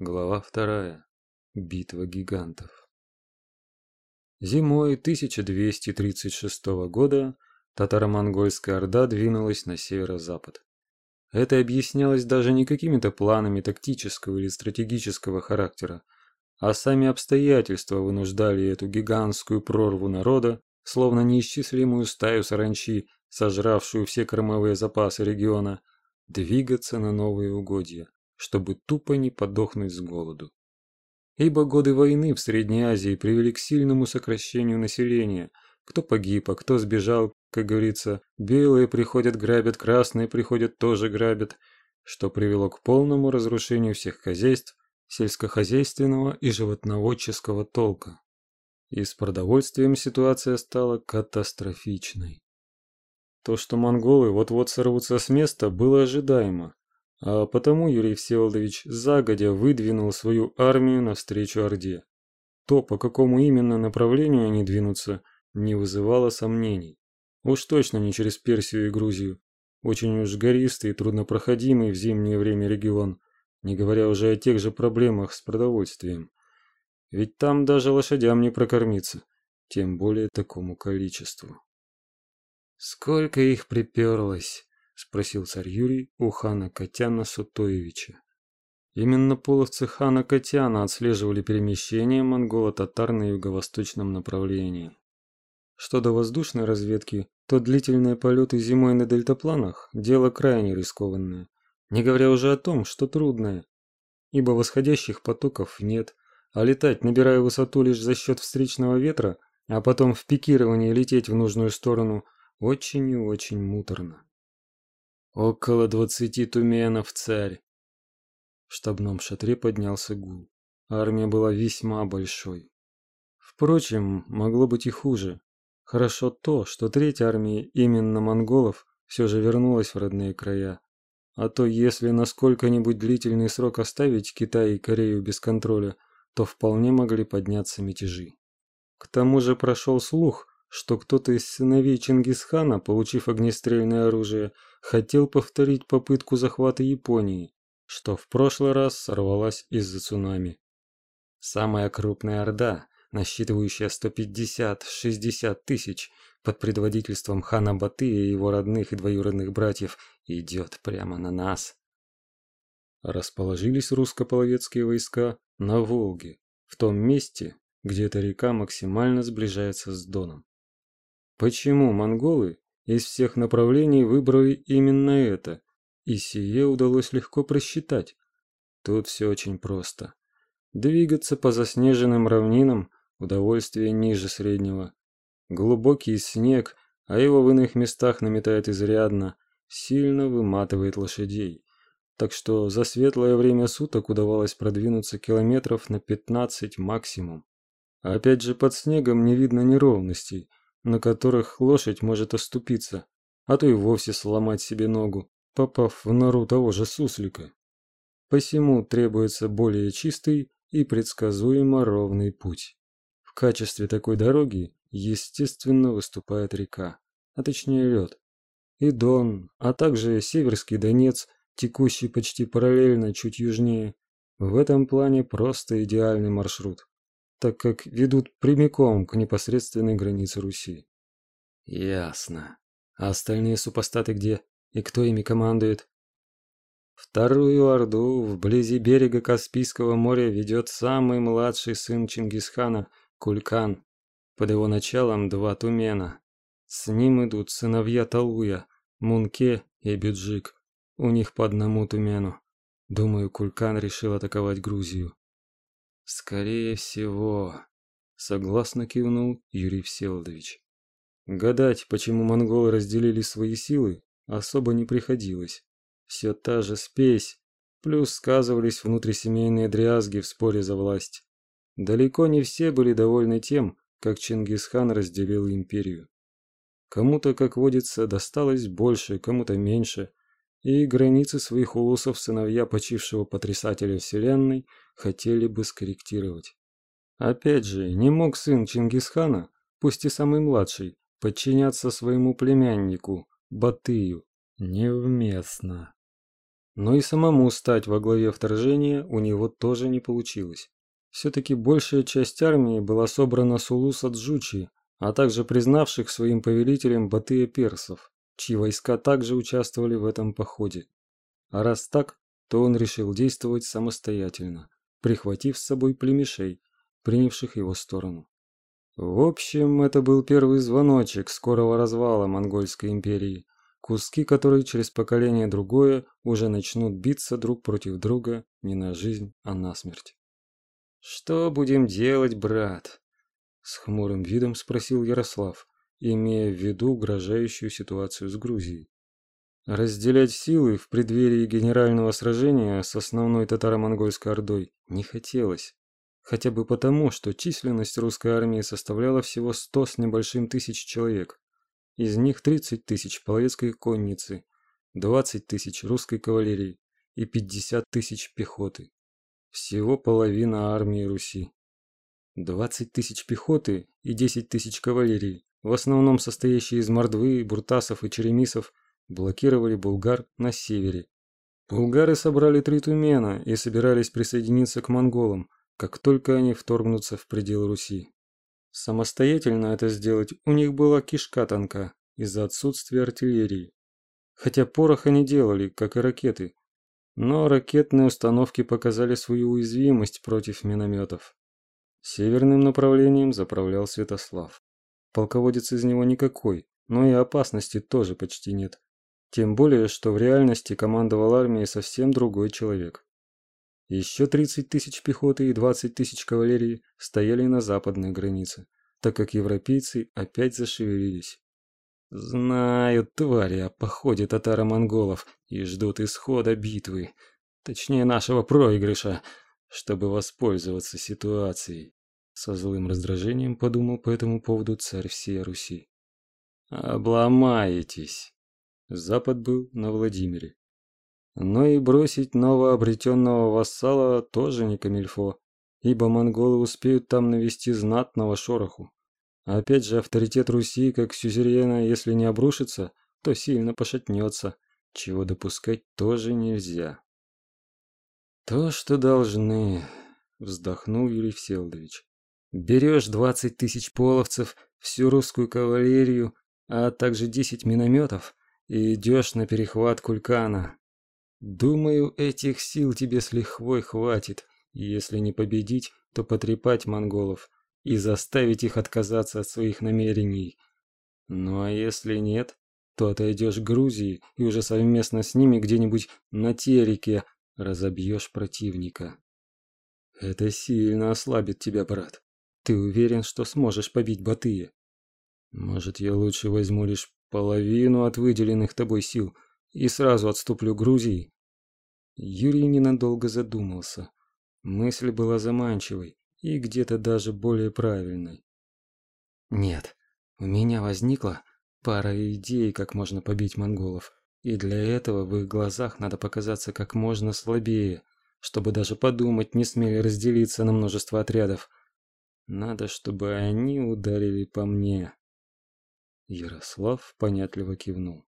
Глава вторая. Битва гигантов. Зимой 1236 года татаро-монгольская орда двинулась на северо-запад. Это объяснялось даже не какими-то планами тактического или стратегического характера, а сами обстоятельства вынуждали эту гигантскую прорву народа, словно неисчислимую стаю саранчи, сожравшую все кормовые запасы региона, двигаться на новые угодья чтобы тупо не подохнуть с голоду. Ибо годы войны в Средней Азии привели к сильному сокращению населения. Кто погиб, а кто сбежал, как говорится, белые приходят грабят, красные приходят тоже грабят, что привело к полному разрушению всех хозяйств, сельскохозяйственного и животноводческого толка. И с продовольствием ситуация стала катастрофичной. То, что монголы вот-вот сорвутся с места, было ожидаемо. А потому Юрий Всеволодович загодя выдвинул свою армию навстречу Орде. То, по какому именно направлению они двинутся, не вызывало сомнений. Уж точно не через Персию и Грузию. Очень уж гористый и труднопроходимый в зимнее время регион, не говоря уже о тех же проблемах с продовольствием. Ведь там даже лошадям не прокормиться, тем более такому количеству. Сколько их приперлось! Спросил царь Юрий у хана Катяна Сутоевича. Именно половцы хана Катяна отслеживали перемещение монголо-татар на юго-восточном направлении. Что до воздушной разведки, то длительные полеты зимой на дельтапланах – дело крайне рискованное, не говоря уже о том, что трудное, ибо восходящих потоков нет, а летать, набирая высоту лишь за счет встречного ветра, а потом в пикировании лететь в нужную сторону, очень и очень муторно. Около двадцати туменов, царь. В штабном шатре поднялся гул. Армия была весьма большой. Впрочем, могло быть и хуже. Хорошо то, что третья армия именно монголов все же вернулась в родные края. А то если на сколько-нибудь длительный срок оставить Китай и Корею без контроля, то вполне могли подняться мятежи. К тому же прошел слух, что кто-то из сыновей Чингисхана, получив огнестрельное оружие, хотел повторить попытку захвата Японии, что в прошлый раз сорвалась из-за цунами. Самая крупная орда, насчитывающая 150-60 тысяч, под предводительством хана Батыя и его родных и двоюродных братьев, идет прямо на нас. Расположились русско-половецкие войска на Волге, в том месте, где эта река максимально сближается с Доном. Почему монголы из всех направлений выбрали именно это, и сие удалось легко просчитать. Тут все очень просто. Двигаться по заснеженным равнинам – удовольствие ниже среднего. Глубокий снег, а его в иных местах наметает изрядно, сильно выматывает лошадей. Так что за светлое время суток удавалось продвинуться километров на 15 максимум. Опять же под снегом не видно неровностей, на которых лошадь может оступиться, а то и вовсе сломать себе ногу, попав в нору того же суслика. Посему требуется более чистый и предсказуемо ровный путь. В качестве такой дороги, естественно, выступает река, а точнее лед. И Дон, а также Северский Донец, текущий почти параллельно чуть южнее, в этом плане просто идеальный маршрут так как ведут прямиком к непосредственной границе Руси. Ясно. А остальные супостаты где? И кто ими командует? Вторую орду вблизи берега Каспийского моря ведет самый младший сын Чингисхана Кулькан. Под его началом два тумена. С ним идут сыновья Талуя, Мунке и Бюджик. У них по одному тумену. Думаю, Кулькан решил атаковать Грузию. Скорее всего, согласно кивнул Юрий Всеволодович. Гадать, почему монголы разделили свои силы, особо не приходилось. Все та же спесь, плюс сказывались внутрисемейные дрязги в споре за власть. Далеко не все были довольны тем, как Чингисхан разделил империю. Кому-то, как водится, досталось больше, кому-то меньше, и границы своих улусов сыновья почившего потрясателя вселенной хотели бы скорректировать. Опять же, не мог сын Чингисхана, пусть и самый младший, подчиняться своему племяннику Батыю. Невместно. Но и самому стать во главе вторжения у него тоже не получилось. Все-таки большая часть армии была собрана с Улуса-Джучи, а также признавших своим повелителем Батыя персов, чьи войска также участвовали в этом походе. А раз так, то он решил действовать самостоятельно, прихватив с собой племешей, принявших его сторону. В общем, это был первый звоночек скорого развала монгольской империи, куски которой через поколение другое уже начнут биться друг против друга не на жизнь, а на смерть. «Что будем делать, брат?» С хмурым видом спросил Ярослав, имея в виду угрожающую ситуацию с Грузией. Разделять силы в преддверии генерального сражения с основной татаро-монгольской ордой не хотелось. Хотя бы потому, что численность русской армии составляла всего 100 с небольшим тысяч человек. Из них 30 тысяч половецкой конницы, 20 тысяч русской кавалерии и 50 тысяч пехоты. Всего половина армии Руси. 20 тысяч пехоты и 10 тысяч кавалерии, в основном состоящие из мордвы, буртасов и черемисов, блокировали булгар на севере. Булгары собрали три тумена и собирались присоединиться к монголам, как только они вторгнутся в пределы Руси. Самостоятельно это сделать у них была кишка тонка из-за отсутствия артиллерии. Хотя порох они делали, как и ракеты, но ракетные установки показали свою уязвимость против минометов. Северным направлением заправлял Святослав. Полководец из него никакой, но и опасности тоже почти нет. Тем более, что в реальности командовал армией совсем другой человек. Еще 30 тысяч пехоты и 20 тысяч кавалерии стояли на западной границе, так как европейцы опять зашевелились. Знают твари о походе татаро-монголов и ждут исхода битвы, точнее нашего проигрыша, чтобы воспользоваться ситуацией. Со злым раздражением подумал по этому поводу царь всей Руси. Обломаетесь. Запад был на Владимире. Но и бросить новообретенного вассала тоже не камильфо, ибо монголы успеют там навести знатного шороху. Опять же, авторитет Руси как сюзерена, если не обрушится, то сильно пошатнется, чего допускать тоже нельзя. То, что должны, вздохнул Юрий Всеволодович. Берешь двадцать тысяч половцев, всю русскую кавалерию, а также десять минометов и идешь на перехват Кулькана. Думаю, этих сил тебе с лихвой хватит, если не победить, то потрепать монголов и заставить их отказаться от своих намерений. Ну а если нет, то отойдешь к Грузии и уже совместно с ними где-нибудь на Тереке разобьешь противника. Это сильно ослабит тебя, брат. Ты уверен, что сможешь побить Батыя? Может, я лучше возьму лишь половину от выделенных тобой сил и сразу отступлю к Грузии? Юрий ненадолго задумался. Мысль была заманчивой, и где-то даже более правильной. Нет, у меня возникла пара идей, как можно побить монголов, и для этого в их глазах надо показаться как можно слабее, чтобы даже подумать не смели разделиться на множество отрядов. Надо, чтобы они ударили по мне. Ярослав понятливо кивнул.